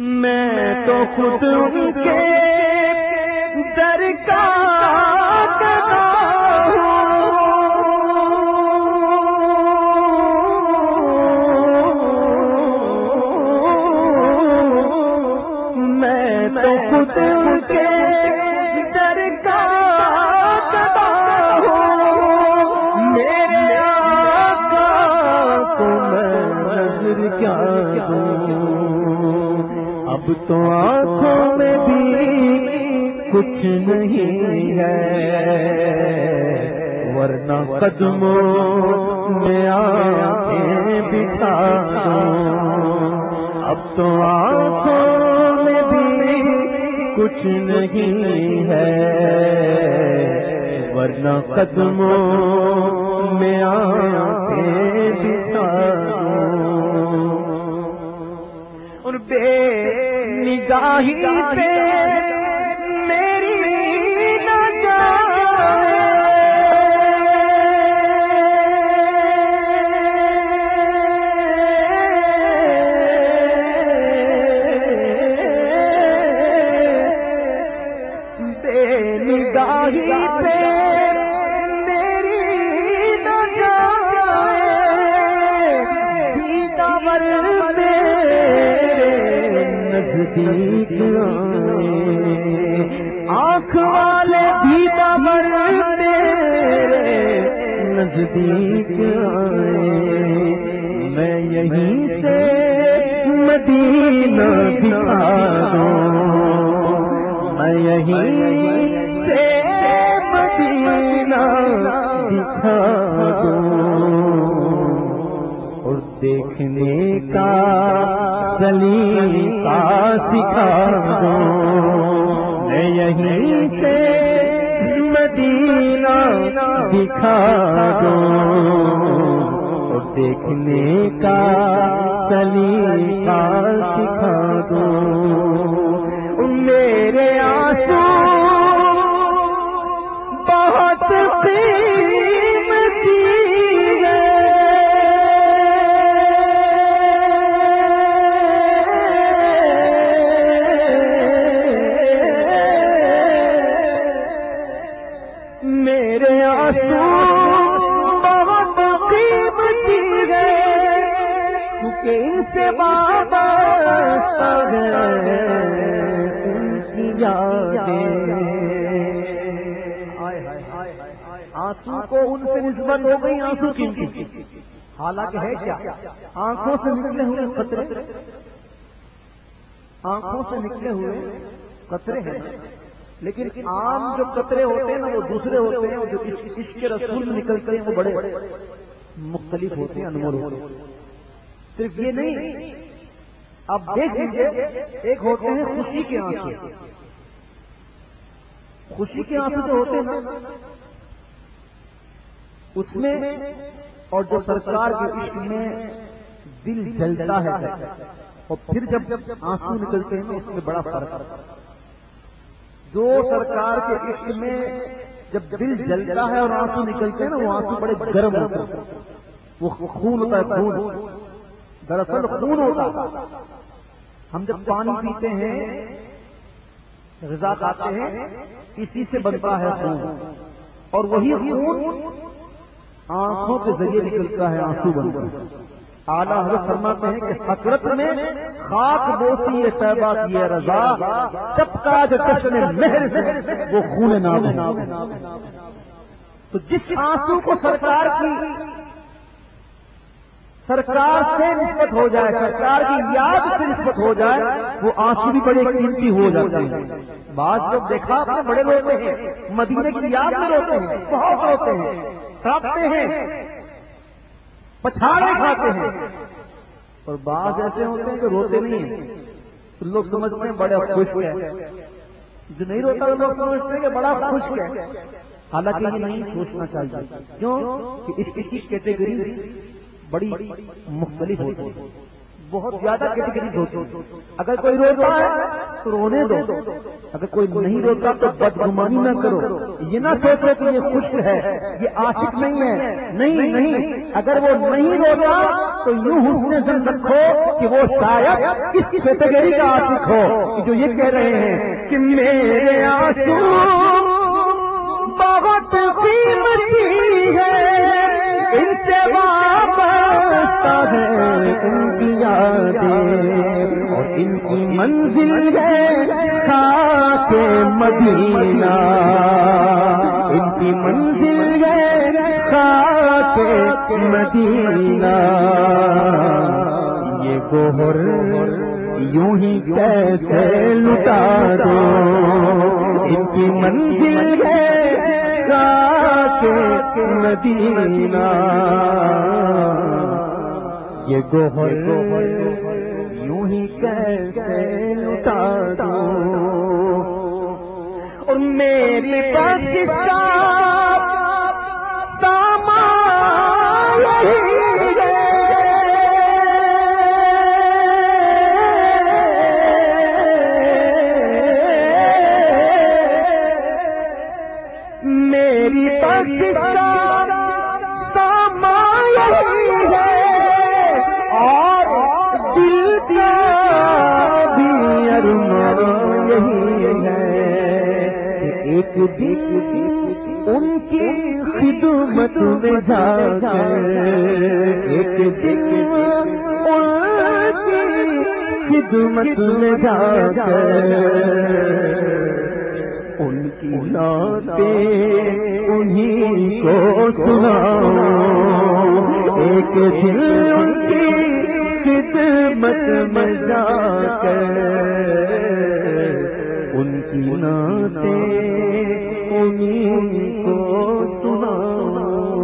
میں تو خود ان کے در کا میں تو خود ان کے در کا میرے آقا کو میں نظر کیا دوں۔ اب تو آنکھوں میں بھی کچھ نہیں ہے۔ ورنہ قدموں میں آنکھیں بچھا دوں۔ اب تو آنکھوں میں بھی کچھ نہیں ہے۔ ورنہ قدموں میں آنکھیں بچھا دوں۔ اور بے نگاہی پہ میری نہ نگاہی پہ نزدیک آنکھ والے دیدار میرے نزدیک آئے۔ میں یہیں سے مدینہ دکھا دوں۔ میں یہیں سے مدینہ دکھا دوں۔ دیکھنے کا سلیقہ سکھا دوں۔ میں یہیں سے مدینہ دکھا دوں۔ دیکھنے کا سلیقہ سکھا دوں۔ میرے آنسو بہت قیمتی ان سے بابا ان کی یادیں۔ آنسو کو ان سے نسبت ہو گئی، آنسو کی حالانکہ ہے کیا؟ آنکھوں سے نکلے ہوئے قطرے۔ آنکھوں سے نکلے ہوئے قطرے ہیں۔ لیکن عام جو قطرے ہوتے ہیں نا، وہ دوسرے ہوتے ہیں جو اس کے رسول نکلتے ہیں، وہ بڑے مختلف ہوتے ہیں، انمول ہوتے ہیں۔ صرف یہ نہیں. اب دیکھ لیجیے ایک ہوتے ہیں خوشی کے آنسو. خوشی کے آنسو جو ہوتے ہیں اس میں اور جو سرکار کے عشق میں دل جلتا ہے اور پھر جب جب آنسو نکلتے ہیں اس میں بڑا فرق جو سرکار کے عشق میں جب دل جلتا ہے اور آنسو نکلتے ہیں نا وہ آنسو بڑے گرم ہوتے ہیں۔ وہ خون ہوتا ہے خون۔ دراصل خون ہوتا ہم جب پانی پیتے ہیں غذا کھاتے ہیں اسی سے بنتا ہے خون۔ اور وہی خون آنکھوں کے ذریعے نکلتا ہے آنسو بنتا ہے اعلیٰ حضرت فرماتے ہیں کہ حسرت میں خاک بوسی یہ صحبہ کی ہے رضا۔ جب کا جو چشم مہر سے وہ خون نام تو جس آنسو کو سرکار کی سرکار سے نسبت ہو جائے، سرکار کی یاد سے نسبت ہو جائے، وہ آنسو بھی بڑے قیمتی ہو جاتے ہیں۔ بعض جب دیکھا آپ نے بڑے روتے ہیں، مدینے کی یاد میں روتے ہیں، بہت روتے ہیں کاپتے ہیں، پچھاڑے کھاتے ہیں۔ اور بعض ایسے ہوتے ہیں کہ روتے نہیں ہیں۔ تو لوگ سمجھتے ہیں بڑے خوش ہے۔ جو نہیں روتا، تو لوگ سمجھتے ہیں کہ بڑا خوش ہے۔ حالانکہ نہیں سوچنا چاہیے۔ کیوں؟ کہ اس کی کیٹیگری بڑی مختلف ہوتی ہے بہت زیادہ کیٹیگریز ہوتی اگر کوئی روتا ہے تو رونے دو۔ اگر کوئی نہیں روتا تو بدگمانی نہ کرو۔ یہ نہ سوچو کہ یہ خشک ہے یہ عاشق نہیں ہے۔ نہیں نہیں اگر وہ نہیں روتا تو یوں حسن سے رکھو کہ وہ شاید اس کیٹیگری کا عاشق ہو؟ جو یہ کہہ رہے ہیں کہ میرے آنسو بہت قیمتی ہے۔ ان سے وابستہ ہے، ان کی یادیں۔ اور ان کی منزل ہے خاک مدینہ۔ ان کی منزل ہے خاک مدینہ۔ یہ گوہر یوں ہی کیسے لٹا دو؟ ان کی منزل ہے مدینہ۔ یہ گوہر یوں ہی کیسے لٹا دوں؟ اور میری بخش کا سامان ایک دن ان کی خدمت میں جا کر ایک دن ان کی خدمت میں جا کر ان کی نعتیں انہیں کو سنا ایک دن ان کی خدمت میں جا کر ان کی ناتے امید کو سنا